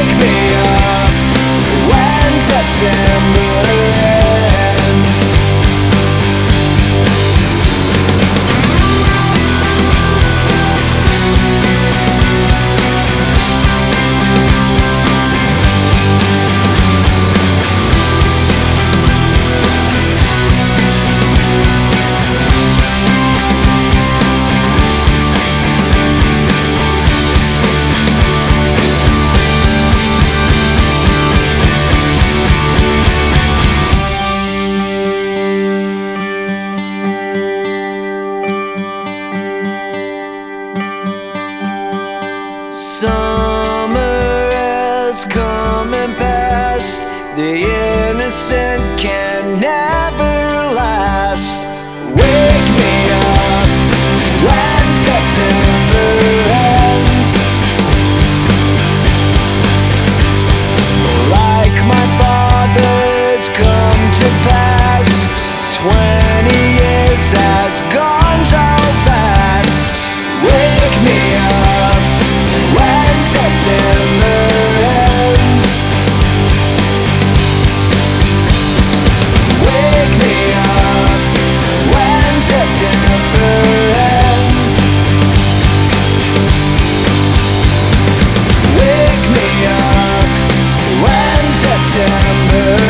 Wake me up when September is coming past. The innocent can never last. September.